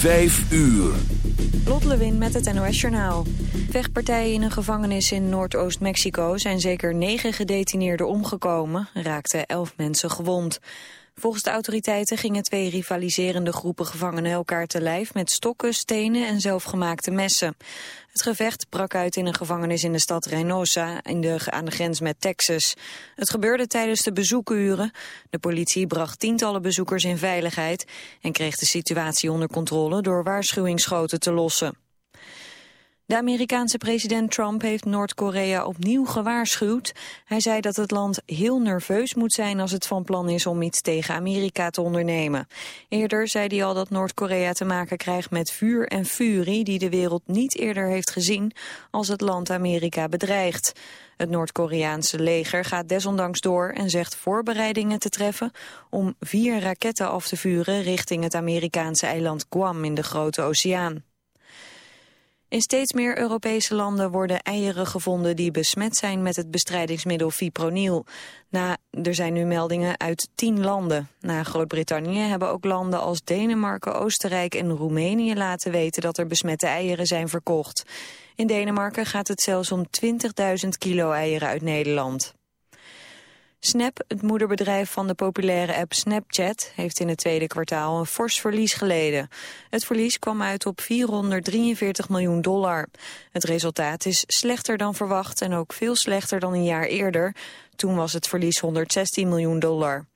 Vijf uur. Lot Lewin met het NOS Journaal. Vechtpartijen in een gevangenis in Noordoost-Mexico zijn zeker negen gedetineerden omgekomen, raakten elf mensen gewond. Volgens de autoriteiten gingen twee rivaliserende groepen gevangenen elkaar te lijf met stokken, stenen en zelfgemaakte messen. Het gevecht brak uit in een gevangenis in de stad Reynosa in de, aan de grens met Texas. Het gebeurde tijdens de bezoekuren. De politie bracht tientallen bezoekers in veiligheid en kreeg de situatie onder controle door waarschuwingsschoten te lossen. De Amerikaanse president Trump heeft Noord-Korea opnieuw gewaarschuwd. Hij zei dat het land heel nerveus moet zijn als het van plan is om iets tegen Amerika te ondernemen. Eerder zei hij al dat Noord-Korea te maken krijgt met vuur en furie die de wereld niet eerder heeft gezien als het land Amerika bedreigt. Het Noord-Koreaanse leger gaat desondanks door en zegt voorbereidingen te treffen om vier raketten af te vuren richting het Amerikaanse eiland Guam in de Grote Oceaan. In steeds meer Europese landen worden eieren gevonden die besmet zijn met het bestrijdingsmiddel fipronil. Na, er zijn nu meldingen uit tien landen. Na Groot-Brittannië hebben ook landen als Denemarken, Oostenrijk en Roemenië laten weten dat er besmette eieren zijn verkocht. In Denemarken gaat het zelfs om 20.000 kilo eieren uit Nederland. Snap, het moederbedrijf van de populaire app Snapchat, heeft in het tweede kwartaal een fors verlies geleden. Het verlies kwam uit op 443 miljoen dollar. Het resultaat is slechter dan verwacht en ook veel slechter dan een jaar eerder. Toen was het verlies 116 miljoen dollar.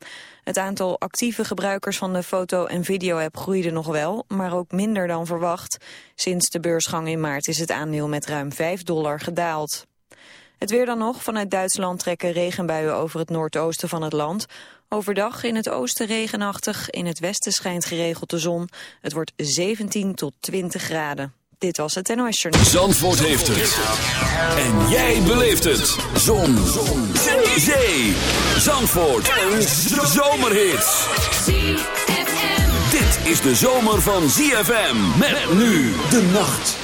Het aantal actieve gebruikers van de foto- en video-app groeide nog wel, maar ook minder dan verwacht. Sinds de beursgang in maart is het aandeel met ruim 5 dollar gedaald. Het weer dan nog. Vanuit Duitsland trekken regenbuien over het noordoosten van het land. Overdag in het oosten regenachtig, in het westen schijnt geregeld de zon. Het wordt 17 tot 20 graden. Dit was het NOS Journal. Zandvoort heeft het. En jij beleeft het. Zon. zon. Zee. Zandvoort. Een zomerhit. Dit is de zomer van ZFM. Met nu de nacht.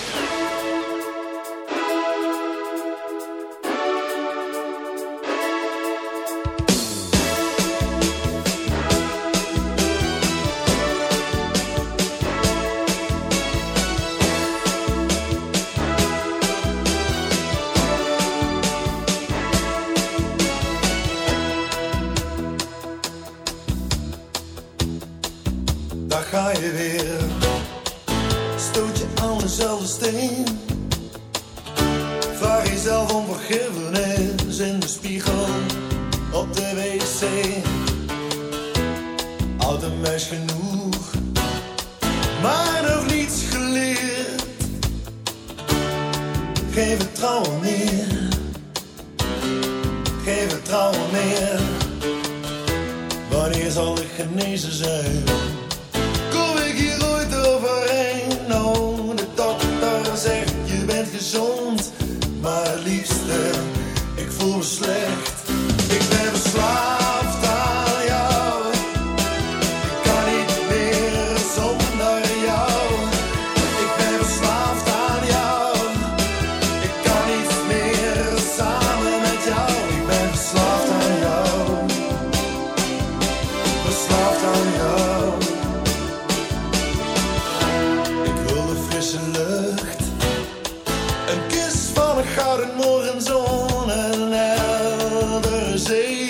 Gouden morgenzon en heldere zee.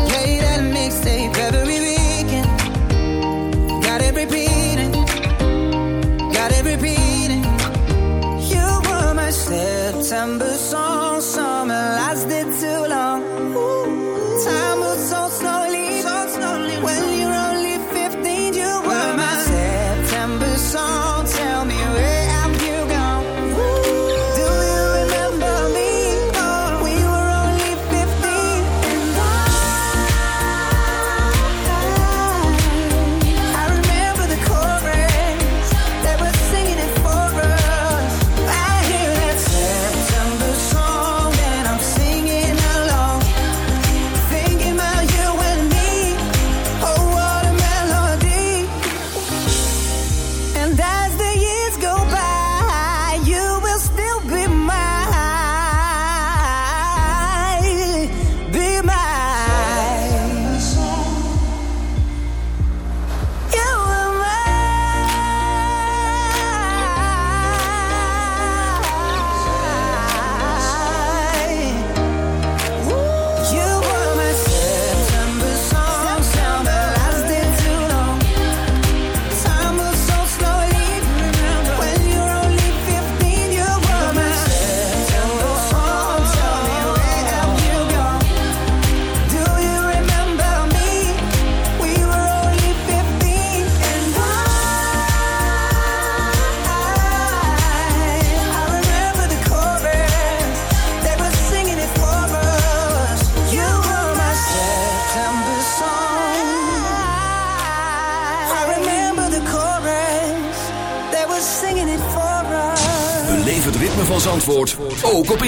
September song,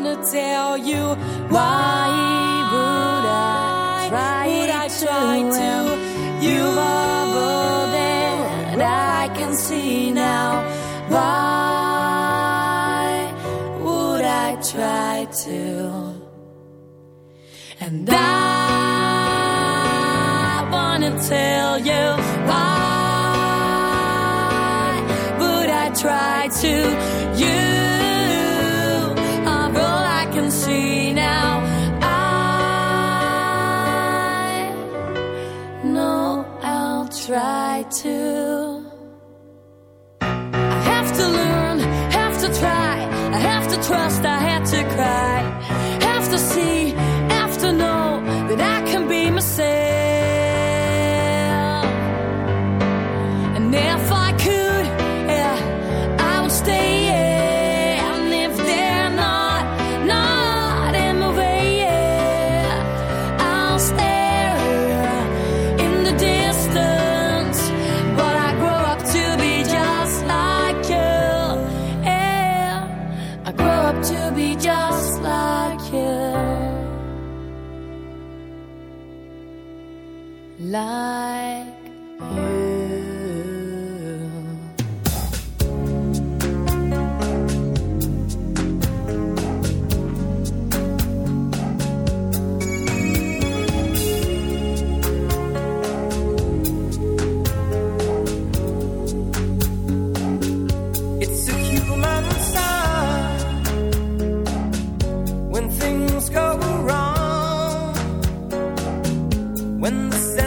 wanna tell you why would I try, would I try to? You are more than I can see now. Why would I try to? And I wanna tell you why would I try to? trust I had to cry. when the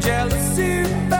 jealousy.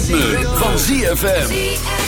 Van ZFM.